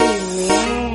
you.